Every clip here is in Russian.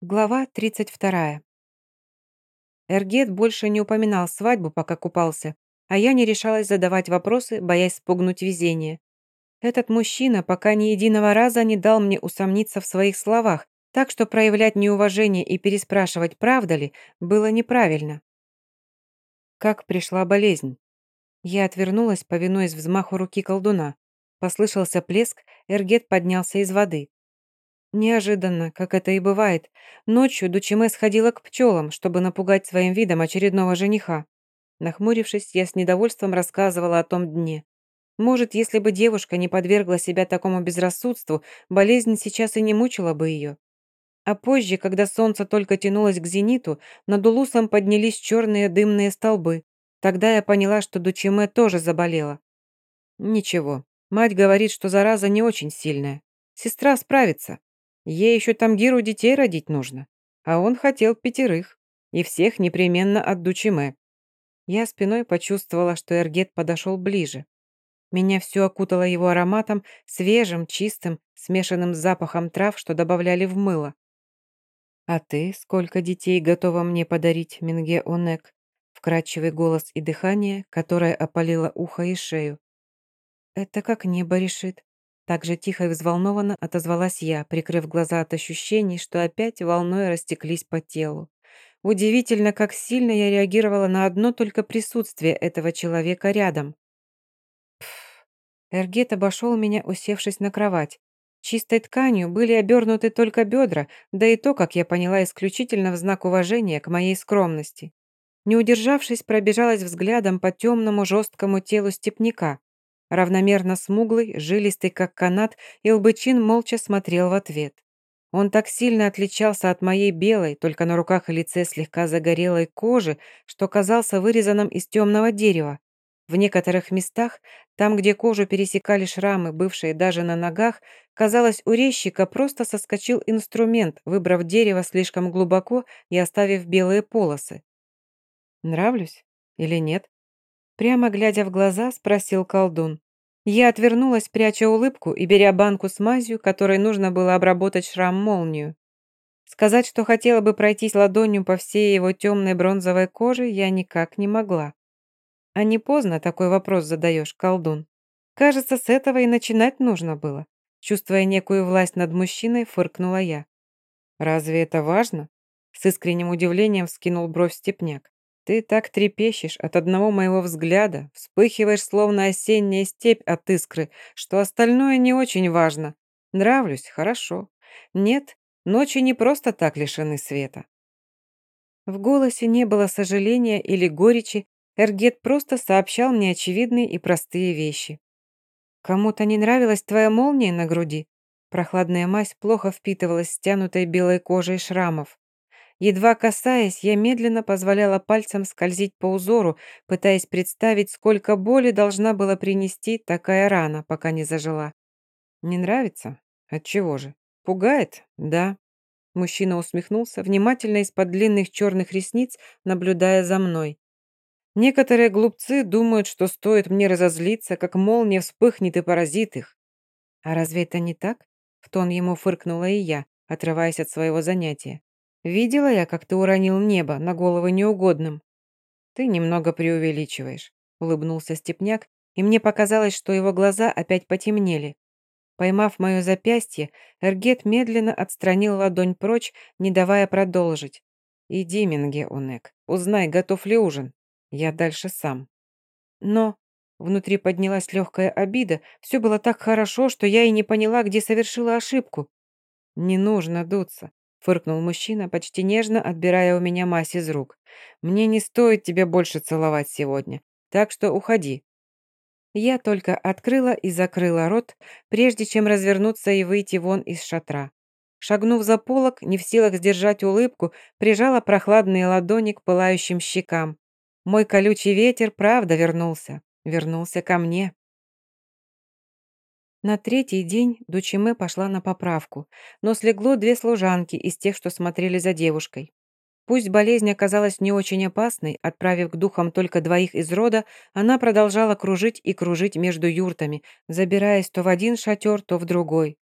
Глава 32. Эргет больше не упоминал свадьбу, пока купался, а я не решалась задавать вопросы, боясь спугнуть везение. Этот мужчина пока ни единого раза не дал мне усомниться в своих словах, так что проявлять неуважение и переспрашивать, правда ли, было неправильно. Как пришла болезнь? Я отвернулась, повинуясь взмаху руки колдуна. Послышался плеск, Эргет поднялся из воды. Неожиданно, как это и бывает, ночью Дучиме сходила к пчелам, чтобы напугать своим видом очередного жениха. Нахмурившись, я с недовольством рассказывала о том дне. Может, если бы девушка не подвергла себя такому безрассудству, болезнь сейчас и не мучила бы ее. А позже, когда солнце только тянулось к зениту, над Улусом поднялись черные дымные столбы. Тогда я поняла, что Дучиме тоже заболела. Ничего, мать говорит, что зараза не очень сильная. Сестра справится. Ей еще там Гиру детей родить нужно. А он хотел пятерых. И всех непременно от Дучиме. Я спиной почувствовала, что Эргет подошел ближе. Меня все окутало его ароматом, свежим, чистым, смешанным с запахом трав, что добавляли в мыло. «А ты сколько детей готова мне подарить, Минге Онек?» Вкрадчивый голос и дыхание, которое опалило ухо и шею. «Это как небо решит», так же тихо и взволнованно отозвалась я, прикрыв глаза от ощущений, что опять волной растеклись по телу. Удивительно, как сильно я реагировала на одно только присутствие этого человека рядом. Пф. Эргет обошел меня, усевшись на кровать. Чистой тканью были обернуты только бедра, да и то, как я поняла, исключительно в знак уважения к моей скромности. Не удержавшись, пробежалась взглядом по темному жесткому телу степняка. Равномерно смуглый, жилистый как канат, Илбычин молча смотрел в ответ. Он так сильно отличался от моей белой, только на руках и лице слегка загорелой кожи, что казался вырезанным из темного дерева. В некоторых местах, там, где кожу пересекали шрамы, бывшие даже на ногах, казалось, у резчика просто соскочил инструмент, выбрав дерево слишком глубоко и оставив белые полосы. «Нравлюсь или нет?» Прямо глядя в глаза, спросил колдун. Я отвернулась, пряча улыбку и беря банку с мазью, которой нужно было обработать шрам-молнию. Сказать, что хотела бы пройтись ладонью по всей его темной бронзовой коже, я никак не могла. А не поздно такой вопрос задаешь, колдун. Кажется, с этого и начинать нужно было. Чувствуя некую власть над мужчиной, фыркнула я. «Разве это важно?» С искренним удивлением вскинул бровь степняк. Ты так трепещешь от одного моего взгляда, вспыхиваешь, словно осенняя степь от искры, что остальное не очень важно. Нравлюсь, хорошо. Нет, ночи не просто так лишены света. В голосе не было сожаления или горечи, Эргет просто сообщал мне очевидные и простые вещи. Кому-то не нравилась твоя молния на груди? Прохладная мазь плохо впитывалась стянутой белой кожей шрамов. Едва касаясь, я медленно позволяла пальцам скользить по узору, пытаясь представить, сколько боли должна была принести такая рана, пока не зажила. «Не нравится? Отчего же? Пугает? Да». Мужчина усмехнулся, внимательно из-под длинных черных ресниц, наблюдая за мной. Некоторые глупцы думают, что стоит мне разозлиться, как молния вспыхнет и поразит их. А разве это не так? В тон ему фыркнула и я, отрываясь от своего занятия. Видела я, как ты уронил небо на голову неугодным. Ты немного преувеличиваешь, улыбнулся Степняк, и мне показалось, что его глаза опять потемнели. Поймав мое запястье, Эргет медленно отстранил ладонь прочь, не давая продолжить. «Иди, Минге, Унек, узнай, готов ли ужин. Я дальше сам». Но внутри поднялась легкая обида, все было так хорошо, что я и не поняла, где совершила ошибку. «Не нужно дуться. Фыркнул мужчина, почти нежно отбирая у меня мазь из рук. «Мне не стоит тебя больше целовать сегодня, так что уходи». Я только открыла и закрыла рот, прежде чем развернуться и выйти вон из шатра. Шагнув за полок, не в силах сдержать улыбку, прижала прохладные ладони к пылающим щекам. Мой колючий ветер правда вернулся. Вернулся ко мне. На третий день Дучиме пошла на поправку, но слегло две служанки из тех, что смотрели за девушкой. Пусть болезнь оказалась не очень опасной, отправив к духам только двоих из рода, она продолжала кружить и кружить между юртами, забираясь то в один шатер, то в другой.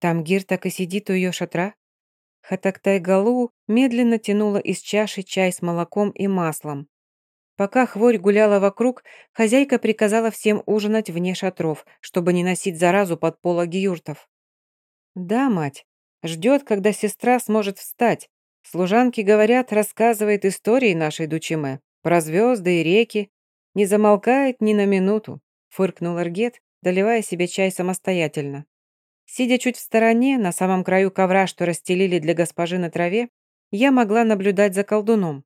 Там Гир так и сидит у ее шатра? Хатактай Галу медленно тянула из чаши чай с молоком и маслом. Пока хворь гуляла вокруг, хозяйка приказала всем ужинать вне шатров, чтобы не носить заразу под пологи юртов. «Да, мать. Ждет, когда сестра сможет встать. Служанки говорят, рассказывает истории нашей Дучиме. Про звезды и реки. Не замолкает ни на минуту», — фыркнул Эргет, доливая себе чай самостоятельно. Сидя чуть в стороне, на самом краю ковра, что расстелили для госпожи на траве, я могла наблюдать за колдуном.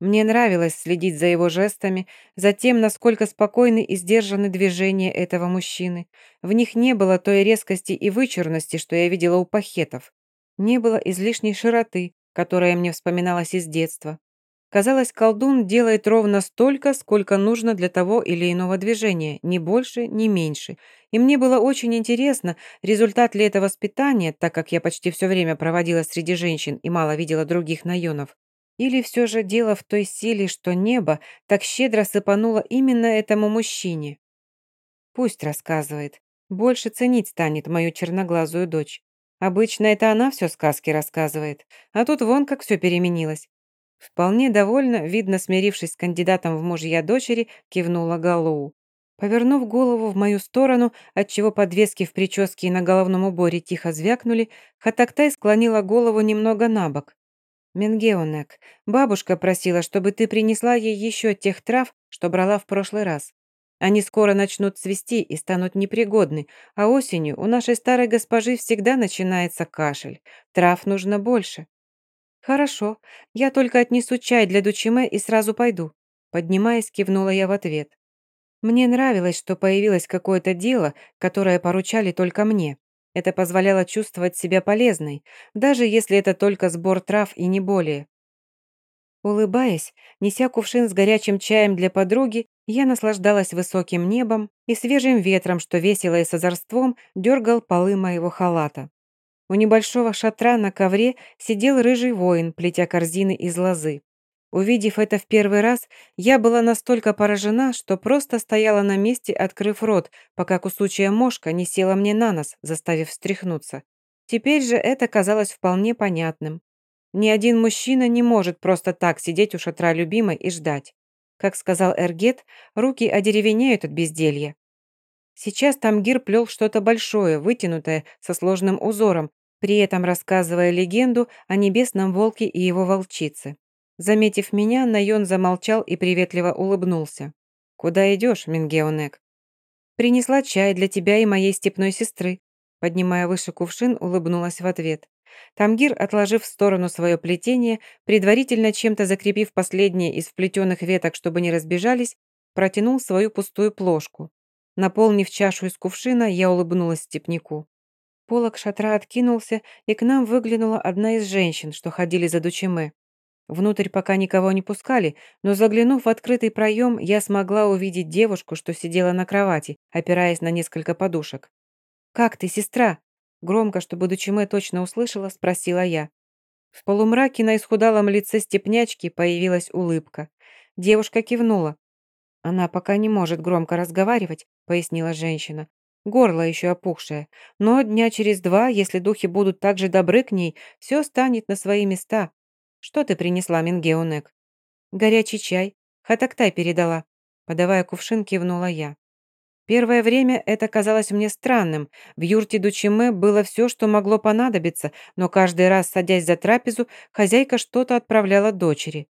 Мне нравилось следить за его жестами, за тем, насколько спокойны и сдержаны движения этого мужчины. В них не было той резкости и вычурности, что я видела у пахетов. Не было излишней широты, которая мне вспоминалась из детства. Казалось, колдун делает ровно столько, сколько нужно для того или иного движения, ни больше, ни меньше. И мне было очень интересно, результат ли это воспитания, так как я почти все время проводила среди женщин и мало видела других наёнов. Или все же дело в той силе, что небо так щедро сыпануло именно этому мужчине. Пусть рассказывает. Больше ценить станет мою черноглазую дочь. Обычно это она все сказки рассказывает, а тут вон как все переменилось. Вполне довольно, видно, смирившись с кандидатом в мужья дочери, кивнула Галоу. Повернув голову в мою сторону, отчего подвески в прическе и на головном уборе тихо звякнули, Хатактай склонила голову немного на бок. «Менгеонек, бабушка просила, чтобы ты принесла ей еще тех трав, что брала в прошлый раз. Они скоро начнут цвести и станут непригодны, а осенью у нашей старой госпожи всегда начинается кашель. Трав нужно больше. «Хорошо, я только отнесу чай для Дучиме и сразу пойду», поднимаясь, кивнула я в ответ. Мне нравилось, что появилось какое-то дело, которое поручали только мне. Это позволяло чувствовать себя полезной, даже если это только сбор трав и не более. Улыбаясь, неся кувшин с горячим чаем для подруги, я наслаждалась высоким небом и свежим ветром, что весело и с озорством дергал полы моего халата. У небольшого шатра на ковре сидел рыжий воин, плетя корзины из лозы. Увидев это в первый раз, я была настолько поражена, что просто стояла на месте, открыв рот, пока кусучая мошка не села мне на нос, заставив встряхнуться. Теперь же это казалось вполне понятным. Ни один мужчина не может просто так сидеть у шатра любимой и ждать. Как сказал Эргет, руки одеревенеют от безделья. Сейчас Тамгир плел что-то большое, вытянутое, со сложным узором, при этом рассказывая легенду о небесном волке и его волчице. Заметив меня, Найон замолчал и приветливо улыбнулся. «Куда идешь, Мингеонек?» «Принесла чай для тебя и моей степной сестры», поднимая выше кувшин, улыбнулась в ответ. Тамгир, отложив в сторону свое плетение, предварительно чем-то закрепив последнее из вплетенных веток, чтобы не разбежались, протянул свою пустую плошку. Наполнив чашу из кувшина, я улыбнулась степняку. Полок шатра откинулся, и к нам выглянула одна из женщин, что ходили за Дучеме. Внутрь пока никого не пускали, но заглянув в открытый проем, я смогла увидеть девушку, что сидела на кровати, опираясь на несколько подушек. «Как ты, сестра?» Громко, чтобы Дучеме точно услышала, спросила я. В полумраке на исхудалом лице степнячки появилась улыбка. Девушка кивнула. «Она пока не может громко разговаривать», — пояснила женщина. Горло еще опухшее. Но дня через два, если духи будут так же добры к ней, все станет на свои места. Что ты принесла, Мингеонек? Горячий чай. Хатактай передала. Подавая кувшин, кивнула я. Первое время это казалось мне странным. В юрте Дучиме было все, что могло понадобиться, но каждый раз, садясь за трапезу, хозяйка что-то отправляла дочери.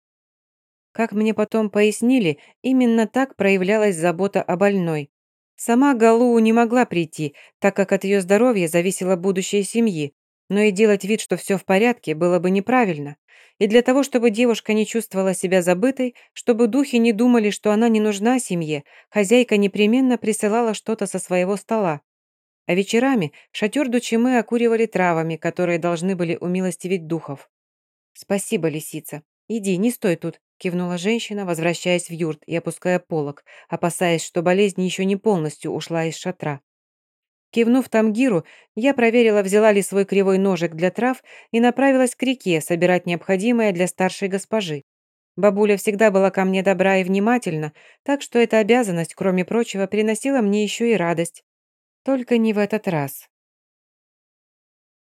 Как мне потом пояснили, именно так проявлялась забота о больной. Сама Галуу не могла прийти, так как от ее здоровья зависело будущее семьи, но и делать вид, что все в порядке, было бы неправильно. И для того, чтобы девушка не чувствовала себя забытой, чтобы духи не думали, что она не нужна семье, хозяйка непременно присылала что-то со своего стола. А вечерами шатер Дучимы окуривали травами, которые должны были умилостивить духов. «Спасибо, лисица. Иди, не стой тут кивнула женщина, возвращаясь в юрт и опуская полог, опасаясь, что болезнь еще не полностью ушла из шатра. Кивнув Тамгиру, я проверила, взяла ли свой кривой ножик для трав и направилась к реке собирать необходимое для старшей госпожи. Бабуля всегда была ко мне добра и внимательна, так что эта обязанность, кроме прочего, приносила мне еще и радость. Только не в этот раз.